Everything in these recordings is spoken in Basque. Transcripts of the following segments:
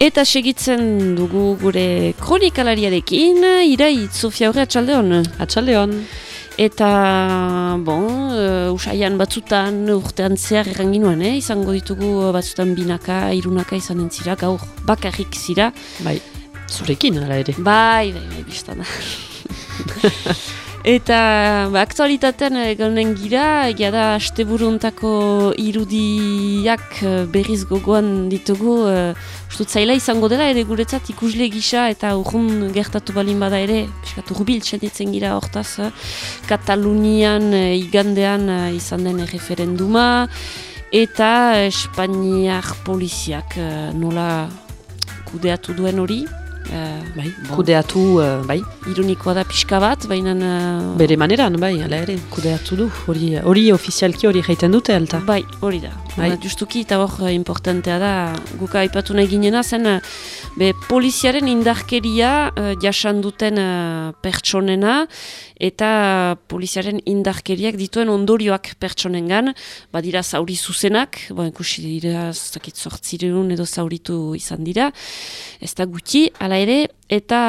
Eta segitzen dugu gure kronikalariarekin, irai, Sofia horre atxalde hon? Eta, bon, uh, usaian batzutan urtean zehar erranginuen, eh? izango ditugu batzutan binaka, irunaka izan entzira, gaur bakarrik zira. Bai, zurekin, ala ere. Bai, bai, bai, biztana. Eta ba, aktualitatean egonen gira, egia da asteburuntako irudiak eh, berriz gogoan ditugu uh, ustut zaila izango dela ere guretzat ikusle gisa eta urrun gertatu balin bada ere piskat urbil txeditzen gira hortaz uh, Katalunian uh, igandean uh, izan den referenduma eta Espainiak poliziak uh, nola kudeatu duen hori Uh, bai, kudeatu, uh, bai. Ironikoa da pixka bat, baina... Uh... Bere maneran, bai, ala ere, kudeatu du. Hori, hori ofizialki hori jaiten dute, alta? Bai, hori da. Bai. Justuki eta hor importantea da, guka aipatu nahi ginena zen, be, poliziaren indarkeria uh, jasan duten uh, pertsonena, eta poliziaren indarkeriak dituen ondorioak pertsonengan, badira zauri zuzenak, bo, ikusi dira, zakit sortzireun edo zauritu izan dira, ez da gutxi, ala ere, eta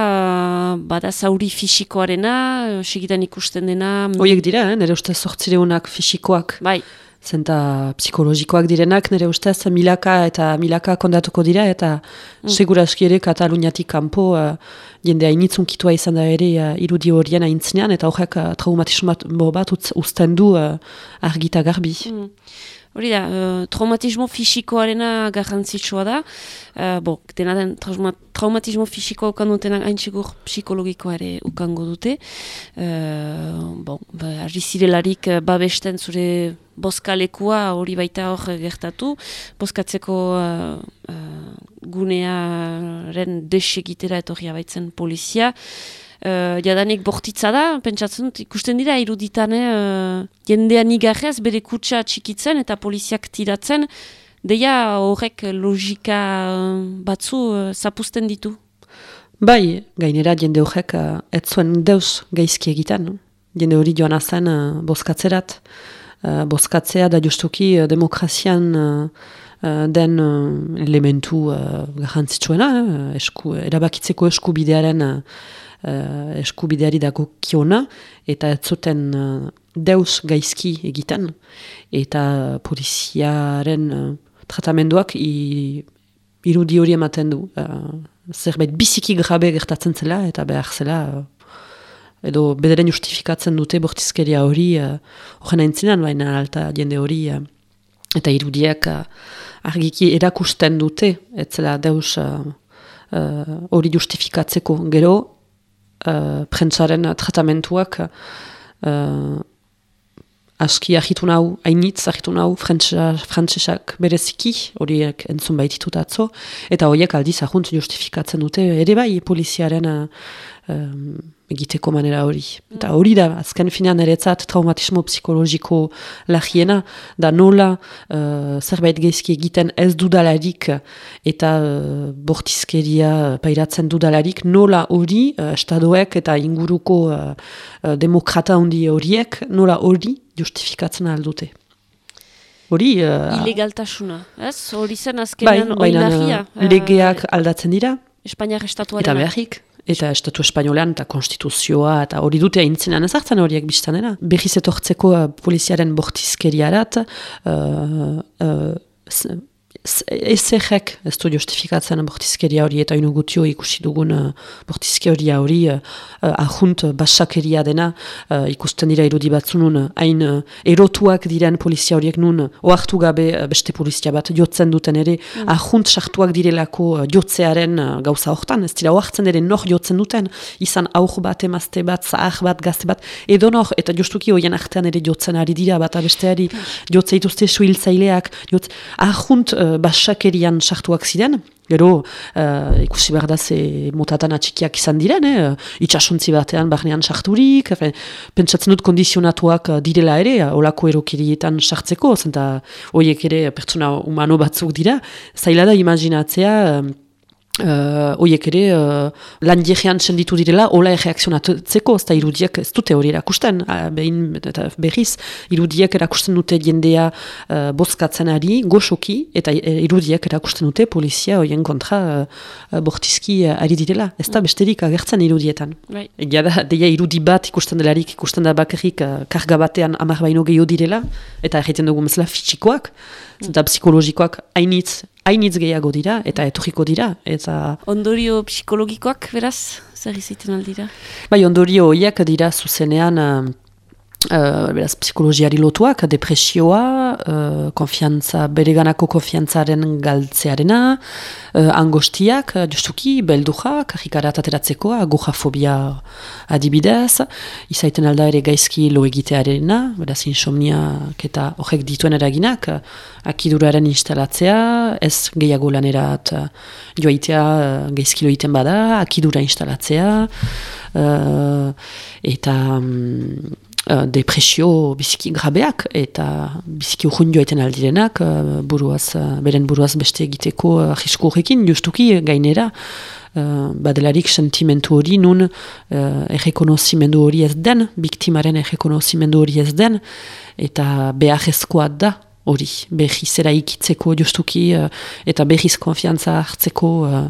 bada zauri fisikoarena, segitan ikusten dena... Hoiek dira, eh? nire uste sortzireunak fisikoak. Bai, zenta psikologikoak direnak, nire ustez milaka eta milaka kondatuko dira, eta mm. segura ere Kataluniatik kanpo uh, jende hainitzun kitua izan da ere uh, irudi horien aintzinean, eta horrek uh, traumatismo bat uzten du uh, argita garbi. Mm. Hori da, uh, traumatismo fisikoarena garrantzitsua da. Uh, bo, dena den trauma, traumatismo fisikoa ukan dutenak hain segur psikologikoa ere ukango dute. Uh, bon, ba, arrizirelarik babesten zure boskalekua hori baita hor gertatu. Boskatzeko uh, uh, gunearen desegitera etorria baitzen polizia. Uh, jadanik bortitza da, pentsatzen dut, ikusten dira, iruditane, uh, jendean igarrez, bere kutsa txikitzen eta poliziak tiratzen, deia horrek logika uh, batzu uh, zapusten ditu. Bai, gainera jende horrek uh, ez zuen deus gaizki egiten. No? Jende hori joan azen uh, boskatzerat. Uh, boskatzea da justuki uh, demokrazian den elementu uh, garrantzitsuena, uh, esku, erabakitzeko eskubidearen uh, uh, eskubideari dago kiona, eta ez zuten uh, deus gaizki egiten, eta poliziaren uh, tratamenduak i, irudi hori ematen du. Uh, zerbait biziki grabe gertatzen zela, eta behar zela, uh, edo bederen justifikatzen dute bortizkeria hori, horren uh, aintzinan, baina alta jende hori, uh, eta irudiak uh, argiki erakusten dute, ez zela deus hori uh, justifikatzeko. Gero, uh, prentsaren tratamentuak uh, aski ahitu nahu, hainitz ahitu nahu frantsesak bereziki, horiek entzun baititut atzo, eta horiek aldiz ahunt justifikatzen dute, ere bai poliziaren uh, egiteko manera hori. Eta hori da, azken finean eretzat traumatismo psikologiko lagiena, da nola uh, zerbait geizki egiten ez dudalarik eta uh, bortizkeria pairatzen dudalarik, nola hori uh, estadoek eta inguruko uh, demokrata handi horiek, nola hori justifikatzen aldute. Hori... Uh, Ilegaltasuna, ez? Hori zen azkenean bai, oinarria. Legeak aldatzen dira. Espainiak estatuaren. Eta beharrik eta estatu espainolean eta konstituzioa eta hori dute aintzenan ezartzen horiek biztanera. Berriz etortzeko uh, poliziaren bortizkeriarat, uh, uh, ezerrek ez du justifikatzen bortizkeria hori eta inugutio ikusi dugun uh, bortizkeria hori uh, ahunt basakeria dena uh, ikusten dira irudi batzunun hain uh, erotuak diren polizia horiek nun oartu gabe uh, beste polizia bat jotzen duten ere mm. ahunt sartuak direlako uh, jotzearen uh, gauza hortan ez dira oartzen ere nor jotzen duten izan aur bat emazte bat, zahar bat, gazte bat edo nor eta justuki hoien artean ere jotzen ari dira bat abesteari jotze ituzte suhiltzaileak jotz, ahunt uh, basakerian sartuak ziren, gero uh, ikusi behar da ze motatan atxikiak izan diren, eh? itxasuntzi batean barnean sarturik, pentsatzen dut kondizionatuak uh, direla ere, uh, olako erokirietan sartzeko, zenta horiek ere pertsona humano batzuk dira, zaila da imaginatzea, Uh, oiek ere, uh, lan diegean senditu direla, hola erreakzionatzeko, ez da irudiek ez dute hori erakusten, uh, behin eta berriz, irudiek erakusten dute jendea uh, bozkatzen ari, goxoki, eta irudiek erakusten dute polizia hoien kontra uh, bortizki uh, ari direla. Ez da besterik agertzen irudietan. Bai. Egia da, deia irudi bat ikusten delarik, ikusten da bakarrik uh, karga batean amar baino gehiago direla, eta egiten dugu mesela fitxikoak, eta psikologikoak hainitz, hainitz gehiago dira, eta etorriko dira. Eta... Ondorio psikologikoak, beraz, zer izaiten aldira? Bai, ondorio horiek dira zuzenean, Uh, beraz, psikologiari lotuak, depresioa, uh, konfiantza, bereganako konfiantzaren galtzearena, uh, angostiak, justuki, belduja, karrikarat ateratzeko, agujafobia adibidez, izaiten alda ere gaizki lo egitearena, beraz, insomniak eta horrek dituen eraginak, akiduraren instalatzea, ez gehiago lanerat joaitea gaizki lo egiten bada, akidura instalatzea, uh, eta... Um, Uh, depresio biziki grabeak eta biziki urrun joaiten aldirenak uh, buruaz, uh, beren buruaz beste egiteko uh, horrekin justuki gainera uh, badelarik sentimentu hori nun uh, errekonozimendu hori ez den biktimaren errekonozimendu hori ez den eta behar da hori behiz era ikitzeko justuki uh, eta behiz konfiantza hartzeko uh,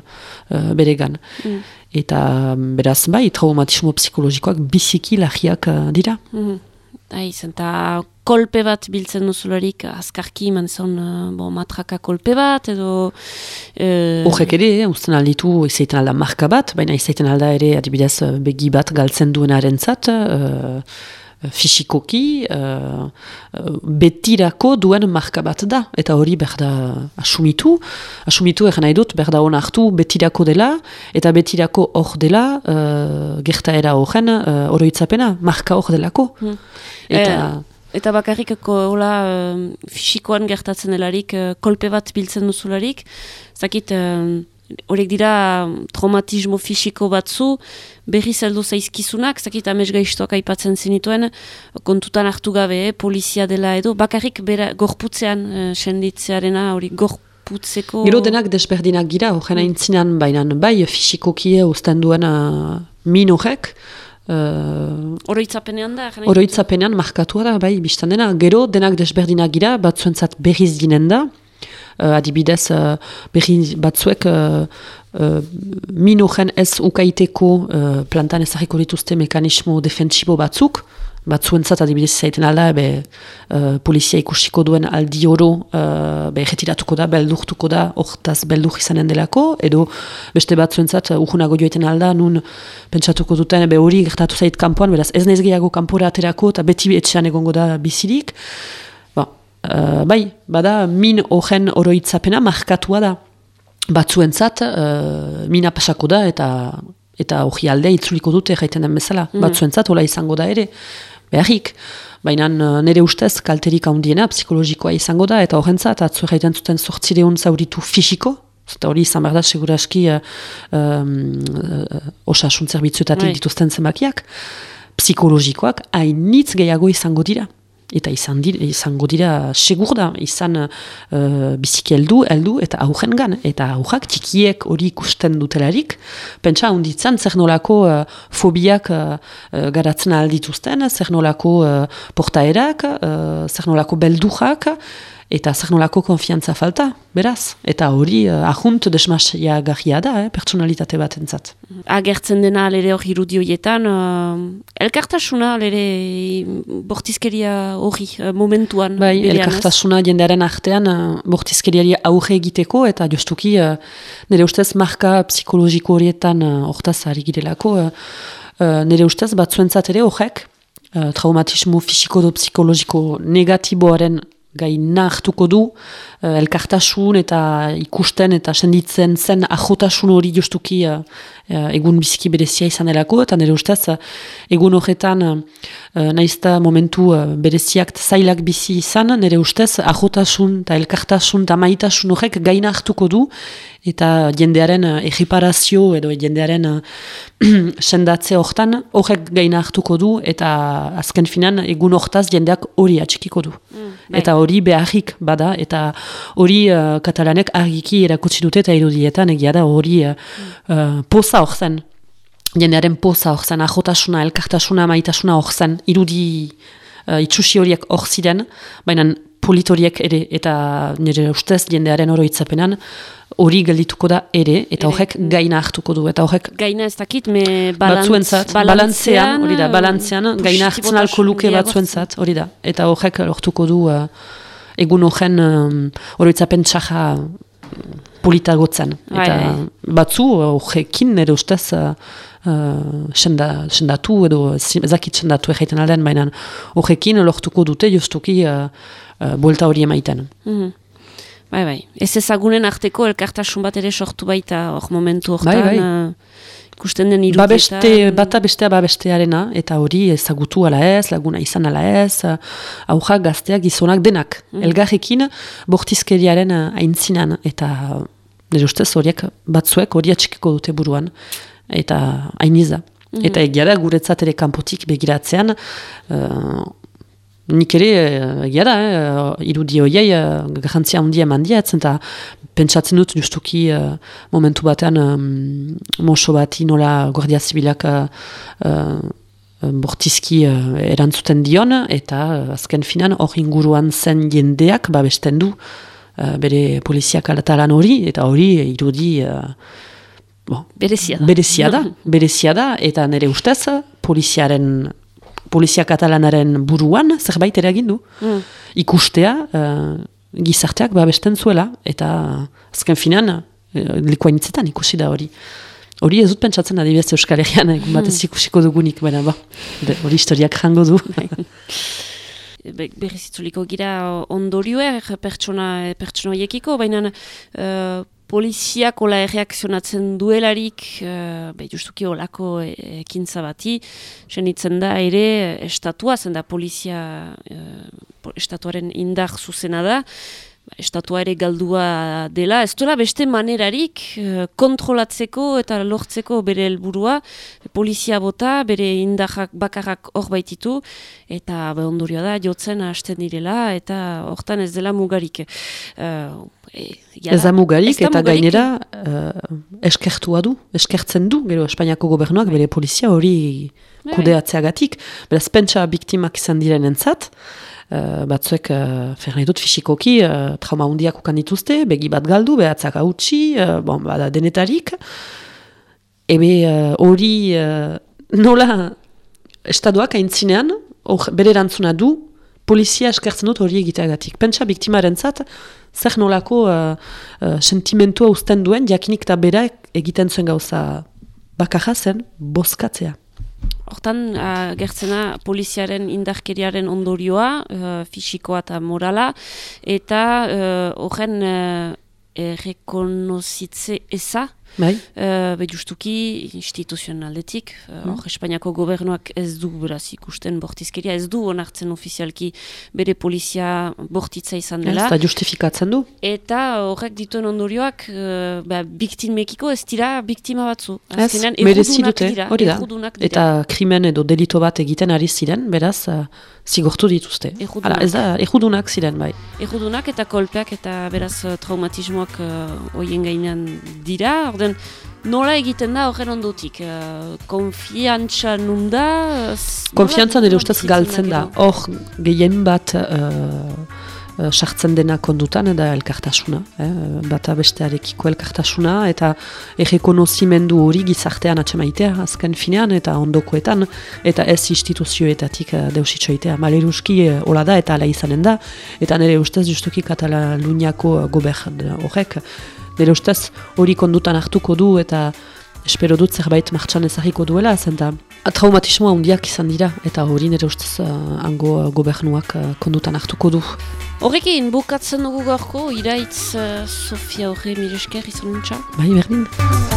uh, beregan mm. Eta beraz bai, traumatismo psikologikoak biziki lagiak uh, dira. Mm. Aiz, eta kolpe bat biltzen duzularik azkarki man zon uh, matraka kolpe bat edo... Horrek ere, eh, usten alditu izaiten alda marka bat, baina izaiten alda ere adibidez begi bat galtzen duenaren zat, uh, fisikoki uh, betirako duen marka bat da. Eta hori berda asumitu. Asumitu egin nahi dut, berda hon hartu betirako dela, eta betirako hor dela uh, gertaera horren uh, oroitzapena, marka hor delako. Hmm. Eta... eta bakarrik hola fisikoan gertatzen delarik, kolpe bat biltzen duzularik, zakit horiek dira traumatismo fisiko batzu, berri zeldu zaizkizunak, zakit amez gaiztoak aipatzen zenituen, kontutan hartu gabe, eh, polizia dela edo, bakarrik bera, gorputzean eh, senditzearena, hori gorputzeko... Gero denak desberdinak gira, horren mm. aintzinan, baina bai fisikokie usten duen uh, min horrek, Uh, oroitzapenean da? Oroitzapenean markatua da, bai, biztan dena. Gero, denak desberdinak gira, batzuentzat berriz dinen da, adibidez uh, berri batzuek uh, minogen ez ukaiteko uh, plantan ezagiko dituzte mekanismo defensibo batzuk, batzuentzat adibidez zaiten alda, ebe, uh, polizia ikusiko duen aldi oro uh, be, retiratuko da, beldurtuko da, hortaz beldur izanen delako, edo beste batzuentzat uh, ujunago joeten alda, nun pentsatuko duten, be hori gertatu zait kanpoan, beraz ez nez gehiago kanpora aterako, eta beti etxean egongo da bizirik, Uh, bai, bada min horren oroitzapena markatua da. Batzuentzat uh, mina pasako da eta eta hori alde itzuliko dute jaiten den bezala. Mm. Batzuentzat hola izango da ere. Beharrik, baina uh, nire ustez kalterik handiena psikologikoa izango da eta horrentzat atzu jaiten zuten sortzireun zauritu fisiko, Eta hori izan behar da, seguraski uh, um, uh, osasun zerbitzuetatik bai. dituzten zenbakiak, psikologikoak hainitz gehiago izango dira eta izan dira, izango dira segur da, izan uh, biziki heldu, heldu eta aurren gan, eta aurrak txikiek hori ikusten dutelarik, pentsa honditzen zer nolako uh, fobiak uh, garatzen aldituzten, zer nolako uh, portaerak, uh, zer nolako beldujak, eta zer nolako konfiantza falta, beraz. Eta hori uh, ahunt desmasia garria da, eh, personalitate bat entzat. Agertzen dena lere hori irudioietan, uh, elkartasuna lere bortizkeria hori uh, momentuan. Bai, elkartasuna jendearen artean uh, bortizkeriari aurre egiteko, eta justuki uh, nire ustez marka psikologiko horietan uh, hortaz ari girelako, uh, uh, nire ustez batzuentzat ere horrek, uh, traumatismo fisiko do psikologiko negatiboaren gai hartuko du, uh, elkartasun eta ikusten eta senditzen zen ajotasun hori justuki uh, egun biziki berezia izan delako, eta nire ustez uh, egun horretan uh, nahizta momentu uh, bereziak zailak bizi izan, nire ustez ajotasun eta elkartasun eta maitasun horrek gaina hartuko du, eta jendearen uh, egiparazio edo jendearen uh, sendatze hortan horrek gaina hartuko du, eta azken finan egun hortaz jendeak hori atxikiko du. Bai. eta hori beharrik bada, eta hori uh, katalanek argiki erakutsi dute eta irudietan egia da hori uh, uh, poza hor zen. Jendearen poza hor zen, ajotasuna, elkartasuna, maitasuna hor zen, irudi uh, itxusi horiek hor ziren, baina politoriek ere, eta nire ustez jendearen oroitzapenan, hori geldituko da ere, eta Ere, horrek mm. gaina hartuko du, eta horrek Gaina ez dakit, me balantz, batzuentzat, balantzean, hori da, balantzean, gaina hartzen alko luke batzuentzat, hori da. Eta horrek lortuko du uh, egun horren um, oroitzapen txaja politagotzen. Bai, Eta bai. batzu uh, horrekin nire ustez uh, uh, senda, sendatu edo ezakit sendatu egiten alden, baina horrekin lortuko dute justuki uh, uh, buelta hori emaiten. Mhm. Bai, bai. Ez ezagunen arteko elkartasun bat ere sortu baita hor momentu hortan. Bai, bai. eh, ikusten den irudietan. Babeste, bata bestea babestearena, eta hori ezagutu ala ez, laguna izan ala ez, uh, aujak, gazteak, gizonak, denak. Elgarrekin bortizkeriaren uh, aintzinan, eta nire ustez horiek batzuek hori atxikiko dute buruan, eta hainiza. Eta egia da guretzat ere kanpotik begiratzean, uh, nik ere, eh, egia da, eh, irudi horiei uh, garrantzia handia eman diatzen, eta pentsatzen dut justuki eh, momentu batean um, moso bati nola Guardia Zibilak uh, uh, bortizki uh, erantzuten dion, eta uh, azken finan hor inguruan zen jendeak babesten du uh, bere poliziak alatalan hori, eta hori irudi uh, bon, Berezia da. berezia da, berezia da, eta nire ustez poliziaren polizia katalanaren buruan zerbait eragin du. Mm. Ikustea eh, gizarteak babesten zuela, eta azken finan uh, likuainitzetan ikusi da hori. Hori ez dut pentsatzen adibidez Euskal Herrian, egun batez ikusiko dugunik, baina ba, hori historiak jango du. Be, berriz itzuliko gira ondorioer pertsona, pertsona horiekiko, baina eh, poliziak ola erreakzionatzen duelarik, uh, be, justuki olako e- ekintza bati, senitzen da ere estatua, zen da polizia eh, po- estatuaren indar zuzena da, ba, estatua ere galdua dela, ez duela beste manerarik eh, kontrolatzeko eta lortzeko bere helburua, polizia bota, bere indarrak bakarrak hor baititu, eta be ondorioa da, jotzen hasten direla, eta hortan ez dela mugarik. Uh, e, jada. Ez da mugarik, Ez da eta mugarik. gainera uh, eskertua du, eskertzen du, gero Espainiako gobernuak bere polizia hori Bai. kudeatzeagatik, beraz pentsa biktimak izan diren entzat, uh, batzuek, uh, fer nahi dut fisikoki, uh, trauma hundiak ukan dituzte, begi bat galdu, behatzak hautsi, uh, bon, bada denetarik, ebe uh, hori uh, nola estadoak aintzinean, bere erantzuna du, polizia eskertzen dut hori egiteagatik. Pentsa biktimaren zat, zer nolako uh, uh, sentimentua uzten duen, jakinik eta bera egiten zuen gauza bakarra zen, bozkatzea. Hortan, uh, gertzena poliziaren indarkeriaren ondorioa, uh, fisikoa eta morala, eta uh, horren uh, errekonozitze eza, Bai? uh, be justuki instituzionaldetik, uh, hor Espainiako gobernuak ez du beraz ikusten bortizkeria, ez du onartzen ofizialki bere polizia bortitza izan Ez dela. da justifikatzen du. Eta horrek dituen ondorioak, uh, ba, biktimekiko ez dira biktima batzu. Ez, Azkenean, merezi errudunak dute, hori da. Eta krimen edo delito bat egiten ari ziren, beraz, uh, zigortu dituzte. Hala, ez da, errudunak ziren, bai. Errudunak eta kolpeak eta beraz eh, traumatismoak uh, hoien gainean dira. Orden, nola egiten da horren ondotik? Uh, konfiantza nunda? Konfiantza nire ustez galtzen da. Hor, gehien bat uh, sartzen dena kondutan, da elkartasuna. Eh? Bata bestearekiko elkartasuna, eta errekonozimendu hori gizartean atxemaitea, azken finean, eta ondokoetan, eta ez instituzioetatik deusitxoitea. Maleruski hola da, eta ala izanen da, eta nire ustez justuki Kataluniako gobern horrek, nire ustez hori kondutan hartuko du, eta espero dut zerbait martxan ezagiko duela, zenta traumatismoa handiak izan dira, eta hori nire ustez uh, hango uh, gobernuak uh, kondutan hartuko du. Horrekin, bukatzen dugu gaurko, iraitz uh, Sofia horre miresker izan nuntza. Bai, berdin.